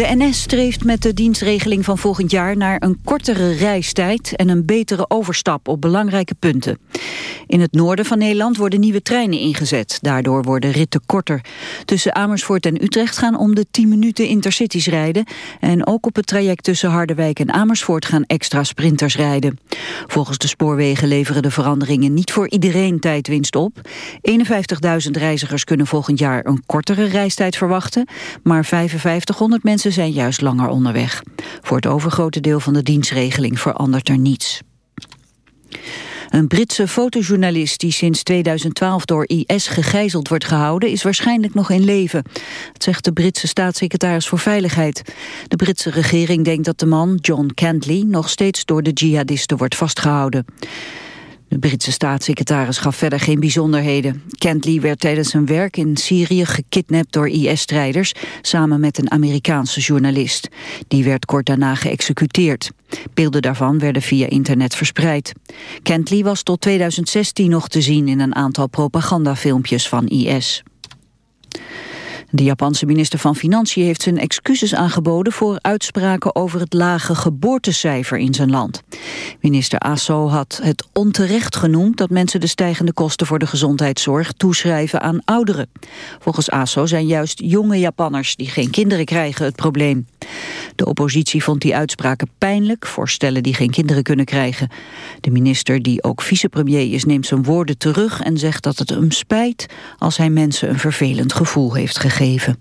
De NS streeft met de dienstregeling van volgend jaar naar een kortere reistijd en een betere overstap op belangrijke punten. In het noorden van Nederland worden nieuwe treinen ingezet. Daardoor worden ritten korter. Tussen Amersfoort en Utrecht gaan om de 10 minuten intercities rijden. En ook op het traject tussen Harderwijk en Amersfoort gaan extra sprinters rijden. Volgens de spoorwegen leveren de veranderingen niet voor iedereen tijdwinst op. 51.000 reizigers kunnen volgend jaar een kortere reistijd verwachten. Maar 5500 mensen zijn juist langer onderweg. Voor het overgrote deel van de dienstregeling verandert er niets. Een Britse fotojournalist die sinds 2012 door IS gegijzeld wordt gehouden... is waarschijnlijk nog in leven. Dat zegt de Britse staatssecretaris voor Veiligheid. De Britse regering denkt dat de man, John Cantley... nog steeds door de jihadisten wordt vastgehouden. De Britse staatssecretaris gaf verder geen bijzonderheden. Kentley werd tijdens zijn werk in Syrië gekidnapt door IS-strijders... samen met een Amerikaanse journalist. Die werd kort daarna geëxecuteerd. Beelden daarvan werden via internet verspreid. Kentley was tot 2016 nog te zien in een aantal propagandafilmpjes van IS. De Japanse minister van Financiën heeft zijn excuses aangeboden voor uitspraken over het lage geboortecijfer in zijn land. Minister Aso had het onterecht genoemd dat mensen de stijgende kosten voor de gezondheidszorg toeschrijven aan ouderen. Volgens Aso zijn juist jonge Japanners die geen kinderen krijgen het probleem. De oppositie vond die uitspraken pijnlijk voor stellen die geen kinderen kunnen krijgen. De minister, die ook vicepremier is, neemt zijn woorden terug en zegt dat het hem spijt als hij mensen een vervelend gevoel heeft gegeven.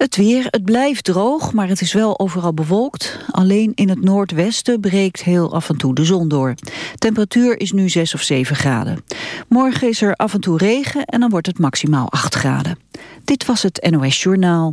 Het weer, het blijft droog, maar het is wel overal bewolkt. Alleen in het noordwesten breekt heel af en toe de zon door. Temperatuur is nu 6 of 7 graden. Morgen is er af en toe regen en dan wordt het maximaal 8 graden. Dit was het NOS Journaal.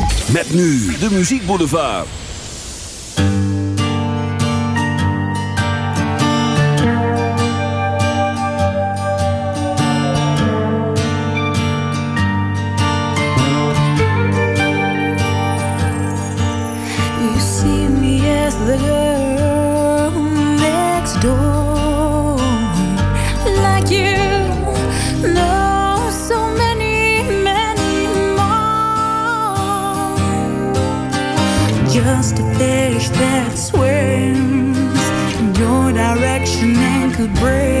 Met nu de Muziek Boulevard. You see me as the fish that swims in your direction and could break.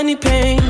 any pain.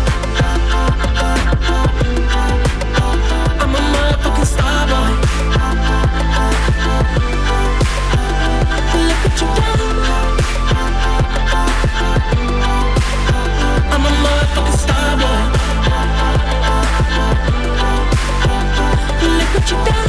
te dar.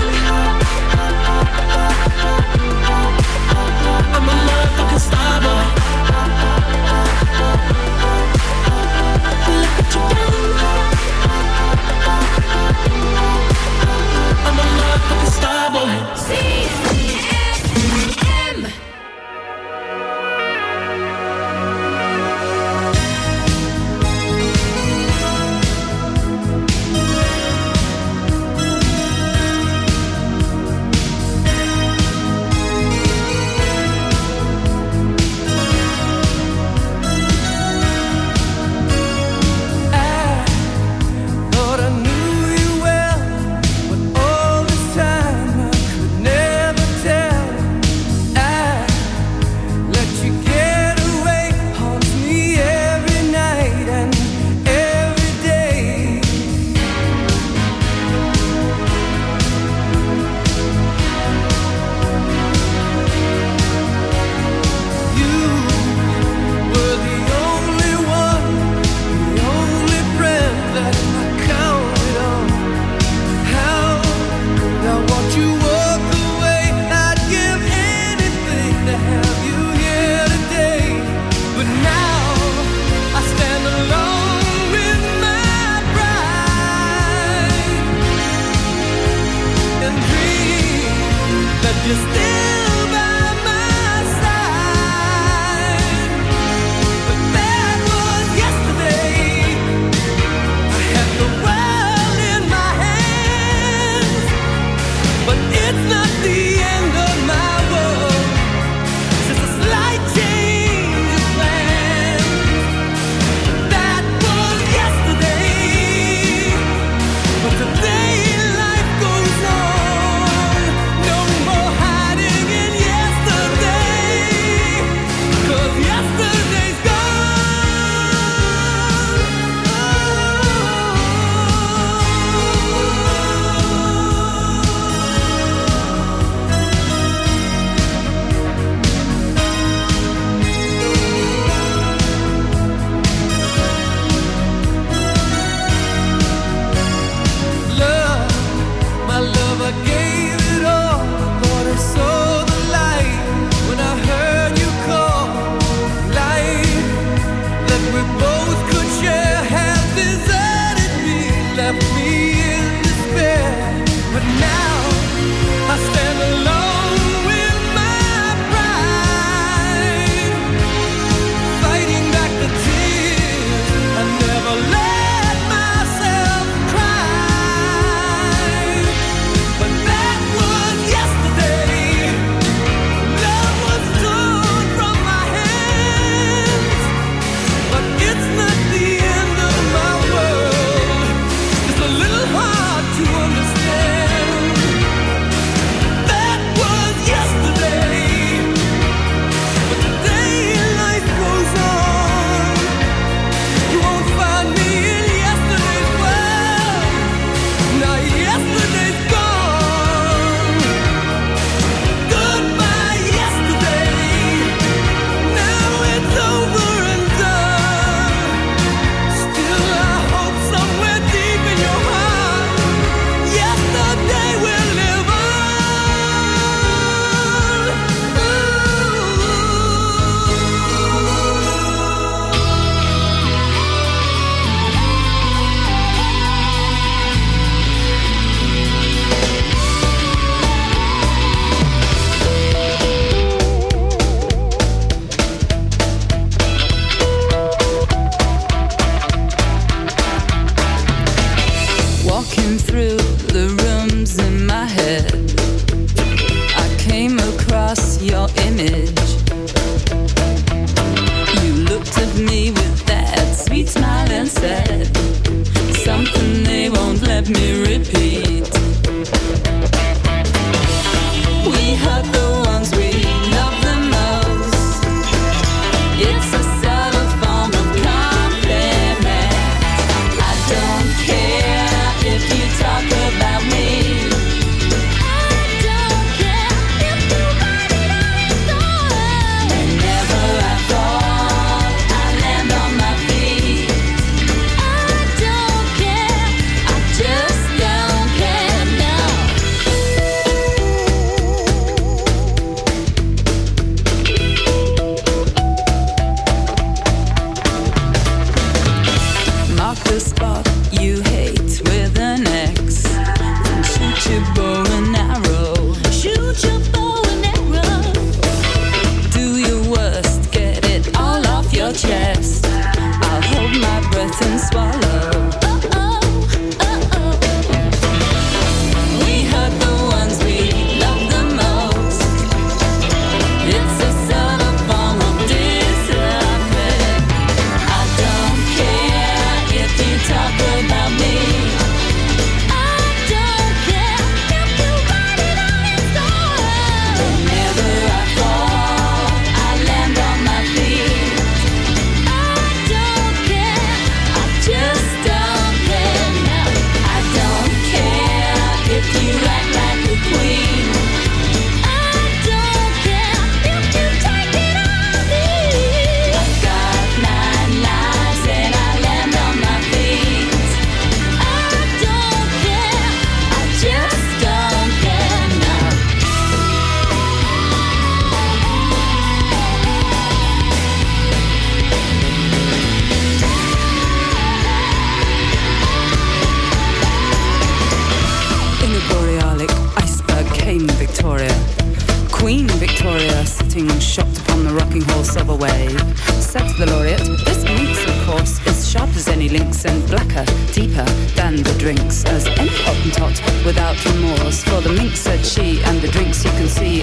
Said she, and the drinks you can see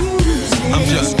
I'm just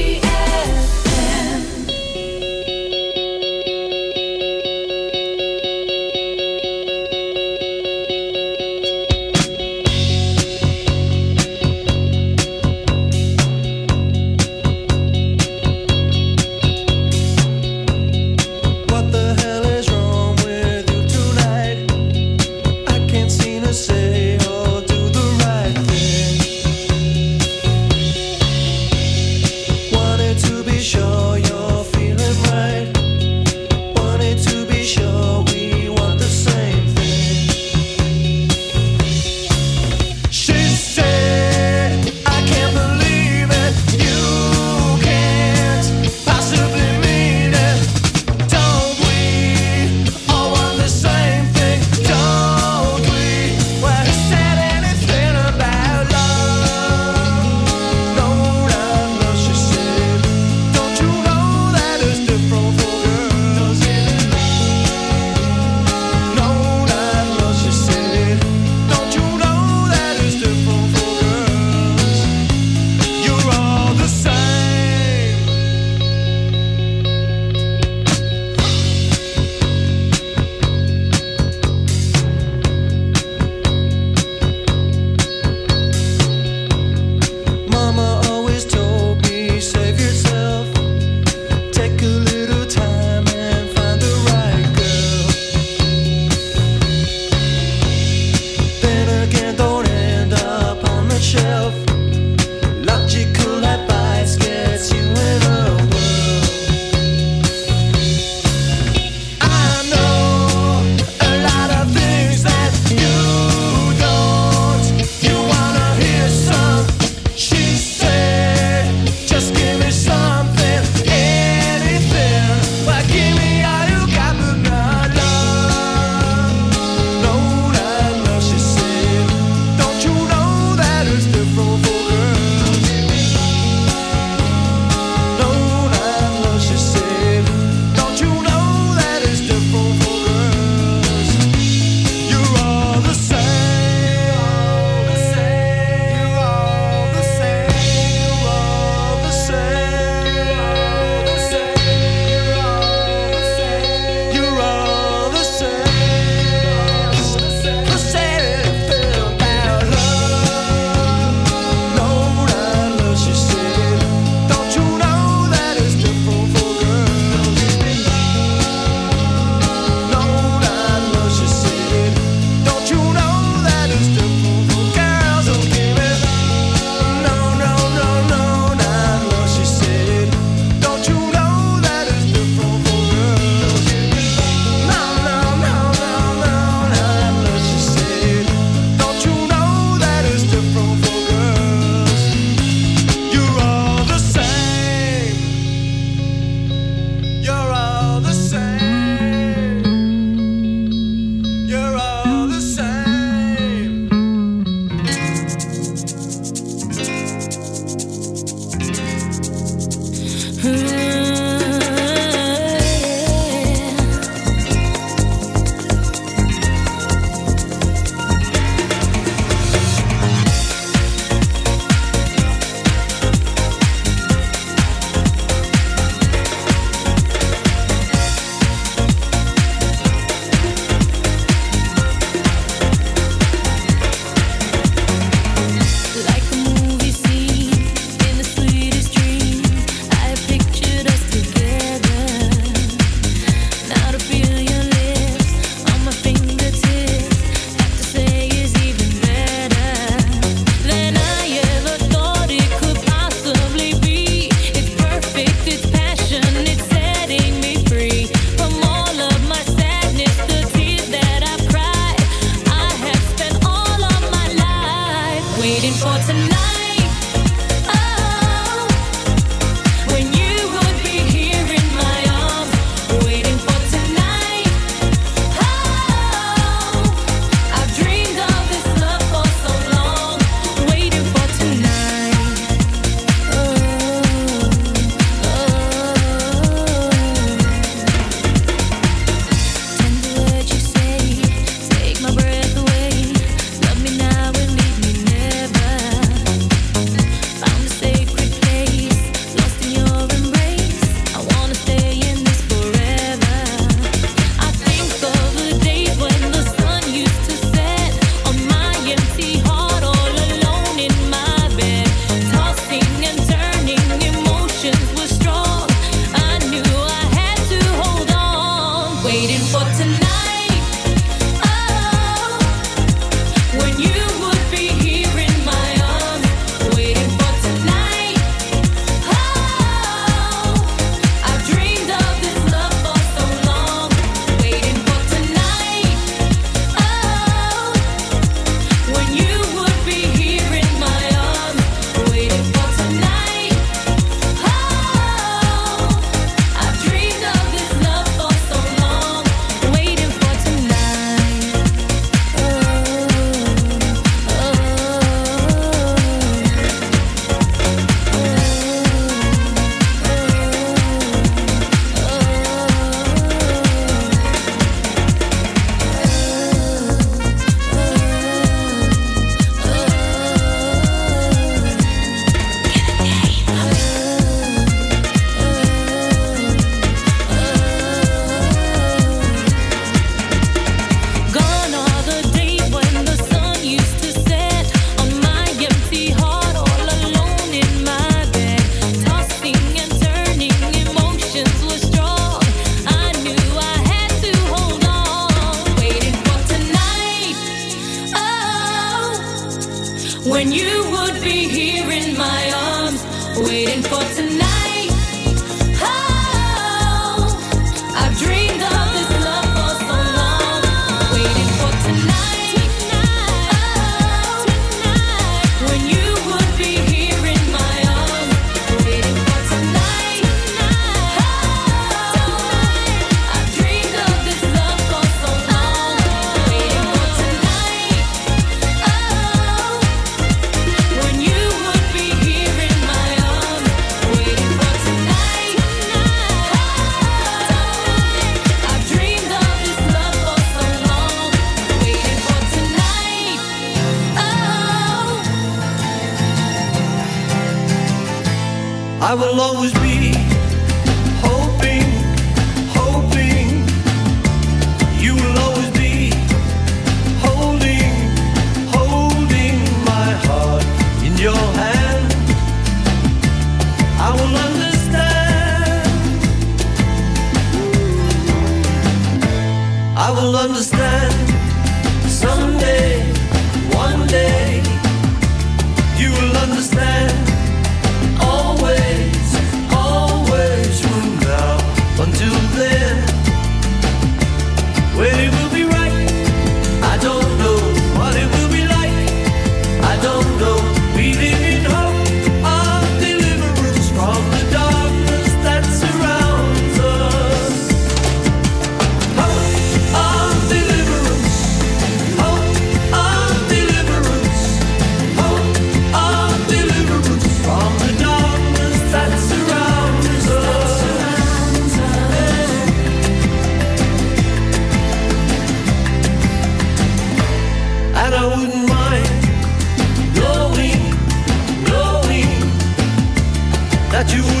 That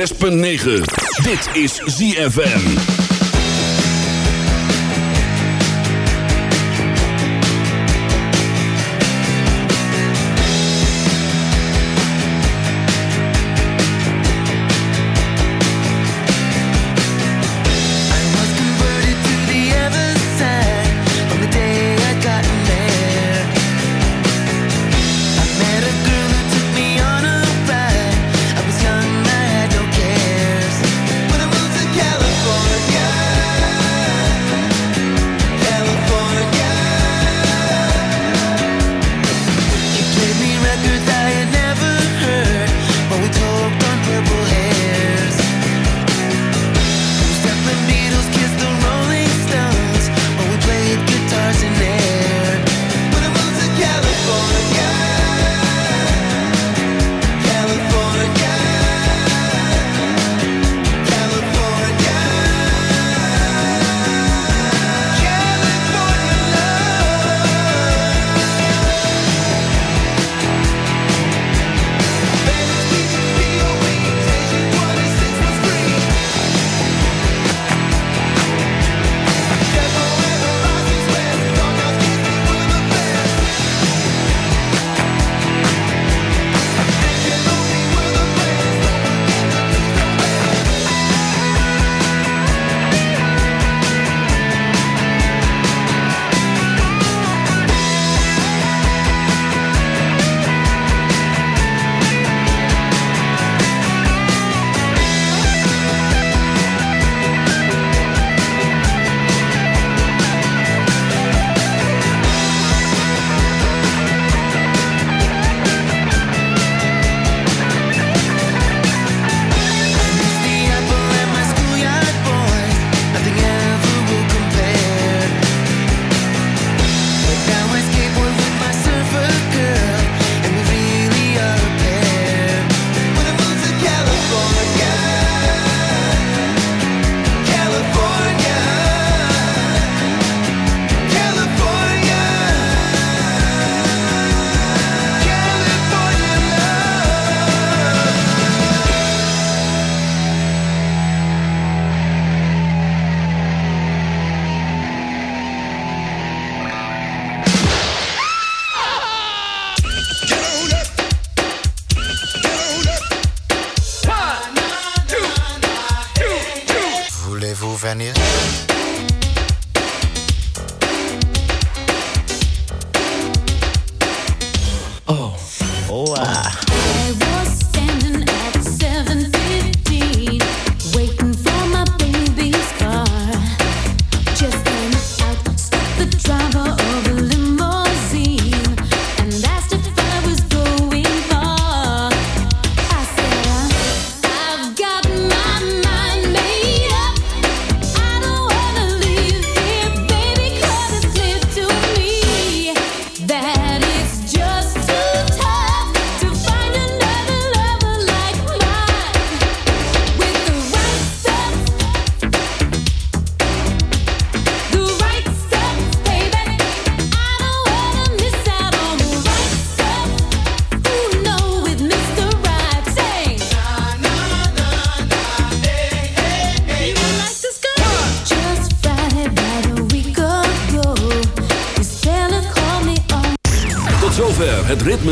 106.9. Dit is ZFM.